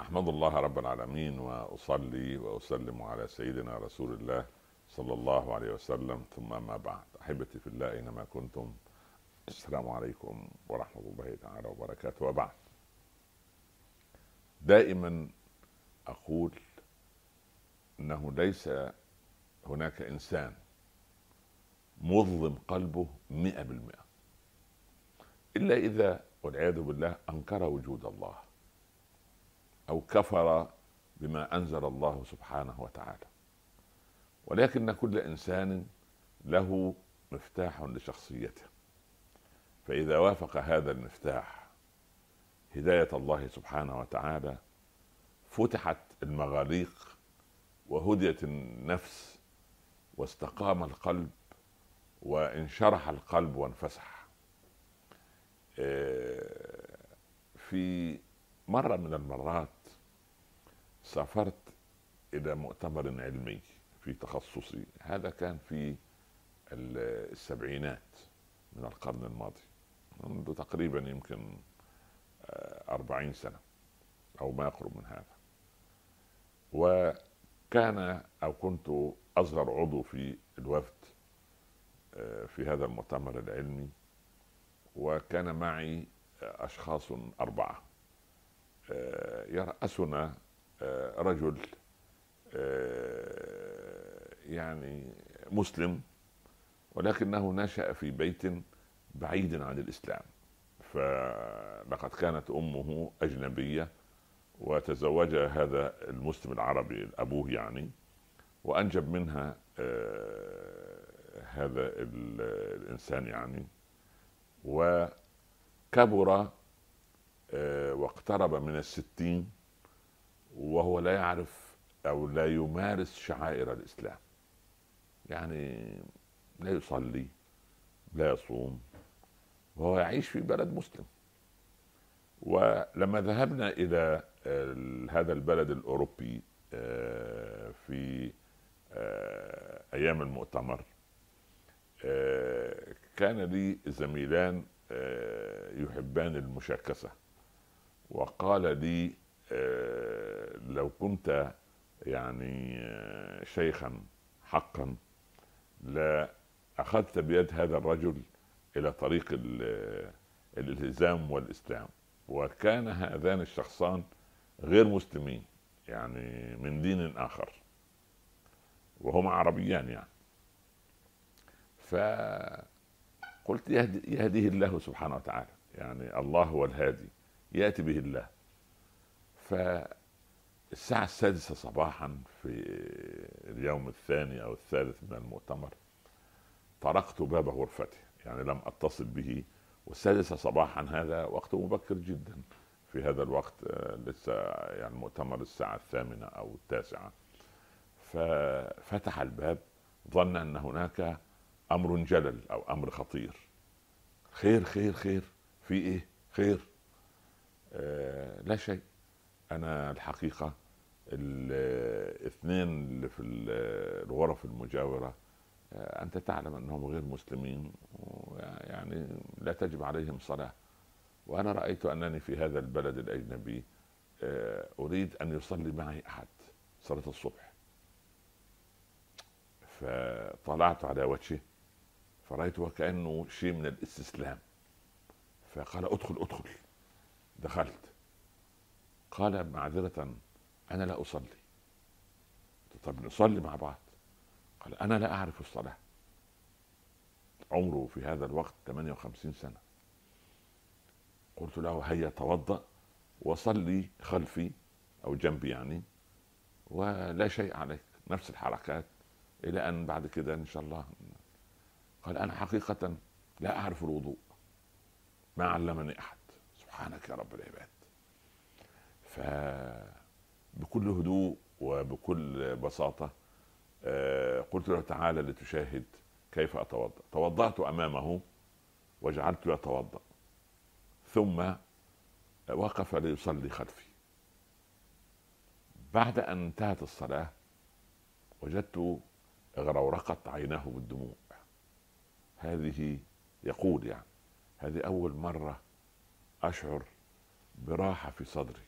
أحمد الله رب العالمين وأصلي وأسلم على سيدنا رسول الله صلى الله عليه وسلم. ثم ما بعد. أحبتي في الله أينما كنتم. السلام عليكم ورحمة الله تعالى وبركاته. وبعد. دائما أقول إنه ليس هناك إنسان مظلم قلبه مئة بالمئة إلا إذا والعياذ بالله أنكر وجود الله. أو كفر بما أنزل الله سبحانه وتعالى. ولكن كل إنسان له مفتاح لشخصيته. فإذا وافق هذا المفتاح هداية الله سبحانه وتعالى فتحت المغاليق وهديت النفس واستقام القلب وانشرح القلب وانفسح. آه، في مرة من المرات سافرت إلى مؤتمر علمي في تخصصي. هذا كان في السبعينات من القرن الماضي منذ تقريبا يمكن آه، أربعين سنة أو ما يقرب من هذا. وكان أو كنت أصغر عضو في الوفد آه، في هذا المؤتمر العلمي وكان معي أشخاص أربعة آه، يرأسنا رجل آه، يعني مسلم ولكنه نشأ في بيت بعيد عن الإسلام. فلقد كانت أمه أجنبية وتزوج هذا المسلم العربي أبوه يعني وأنجب منها هذا الإنسان يعني. وكبر آه، واقترب من الستين وهو لا يعرف أو لا يمارس شعائر الإسلام. يعني لا يصلي لا يصوم وهو يعيش في بلد مسلم. ولما ذهبنا إلى هذا البلد الأوروبي آه، في آه، أيام المؤتمر كان لي زميلان يحبان المشاكسة. وقال لي آه، لو كنت يعني آه، شيخا حقا لأخذت بيد هذا الرجل إلى طريق الالتزام والإسلام. وكان هذان الشخصان غير مسلمين يعني من دين آخر وهما عربيان يعني. فقلت يهدي يهديه الله سبحانه وتعالى. يعني الله هو الهادي يأتي به الله. فالساعة السادسة صباحا في اليوم الثاني أو الثالث من المؤتمر طرقت باب غرفته يعني لم أتصل به والسادسة صباحا هذا وقت مبكر جدا في هذا الوقت آه، لسه يعني المؤتمر الساعة الثامنة أو التاسعة. ففتح الباب ظن أن هناك أمر جلل أو أمر خطير. خير خير خير في إيه؟ خير. آه، لا شيء. أنا الحقيقة الاثنين اللي في الغرف المجاورة آه، أنت تعلم أنهم غير مسلمين يعني لا تجب عليهم صلاة. وأنا رأيت أنني في هذا البلد الأجنبي آه، أريد أن يصلي معي أحد صلاة الصبح. فطلعت على وجهه فرأيت وكأنه شيء من الاستسلام. فقال أدخل أدخل. دخلت. قال معذرة أنا لا أصلي. طب نصلي مع بعض. قال أنا لا أعرف الصلاة. عمره في هذا الوقت 58 سنة. قلت له هيا توضأ وصلي خلفي أو جنبي يعني ولا شيء عليك نفس الحركات إلى أن بعد كده إن شاء الله. قال أنا حقيقة لا أعرف الوضوء ما علمني أحد. سبحانك يا رب العباد. فبكل هدوء وبكل بساطة آه، قلت له تعالى لتشاهد كيف أتوضأ. توضأت أمامه وجعلت يتوضأ. ثم وقف ليصلي خلفي. بعد أن انتهت الصلاة وجدت غرورقت عيناه بالدموع. هذه يقول يعني هذه أول مرة أشعر براحة في صدري.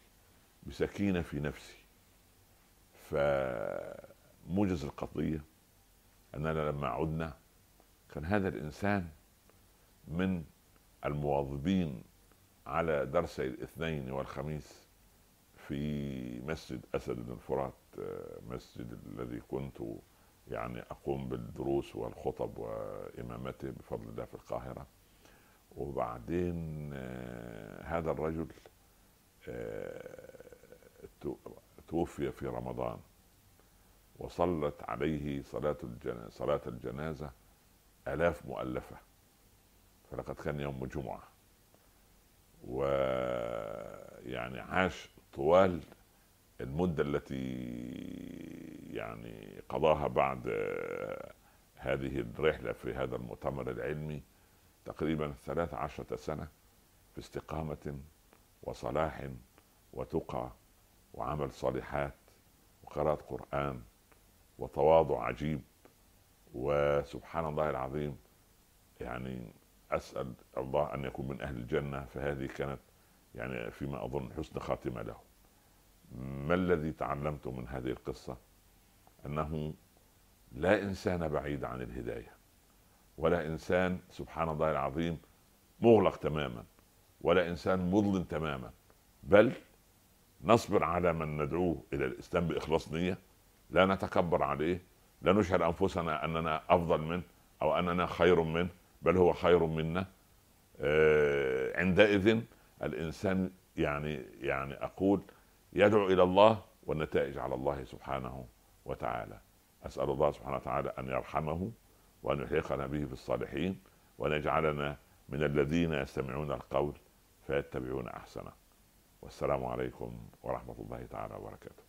بسكينة في نفسي. فموجز القضية أننا لما عدنا كان هذا الإنسان من المواظبين على درسي الاثنين والخميس في مسجد أسد بن الفرات مسجد الذي كنت يعني أقوم بالدروس والخطب وإمامته بفضل الله في القاهرة. وبعدين آه، هذا الرجل آه، توفي في رمضان. وصلت عليه صلاة الجنازة صلاة الجنازة آلاف مؤلفة. فلقد كان يوم جمعة. ويعني عاش طوال المدة التي يعني قضاها بعد هذه الرحلة في هذا المؤتمر العلمي تقريبا ثلاث عشرة سنة في استقامة وصلاح وتقى وعمل صالحات وقراءة قرآن وتواضع عجيب وسبحان الله العظيم يعني أسأل الله أن يكون من أهل الجنة فهذه كانت يعني فيما أظن حسن خاتمة له. ما الذي تعلمت من هذه القصة؟ أنه لا إنسان بعيد عن الهداية ولا إنسان سبحان الله العظيم مغلق تماما ولا إنسان مظلم تماما بل نصبر على من ندعوه إلى الإسلام بإخلاص نية لا نتكبر عليه لا نشعر أنفسنا أننا أفضل منه أو أننا خير منه بل هو خير منا. آه عندئذ الإنسان يعني يعني أقول يدعو إلى الله والنتائج على الله سبحانه وتعالى. أسأل الله سبحانه وتعالى أن يرحمه وأن يلحقنا به في الصالحين وأن يجعلنا من الذين يستمعون القول فيتبعون أحسنه. والسلام عليكم ورحمة الله تعالى وبركاته.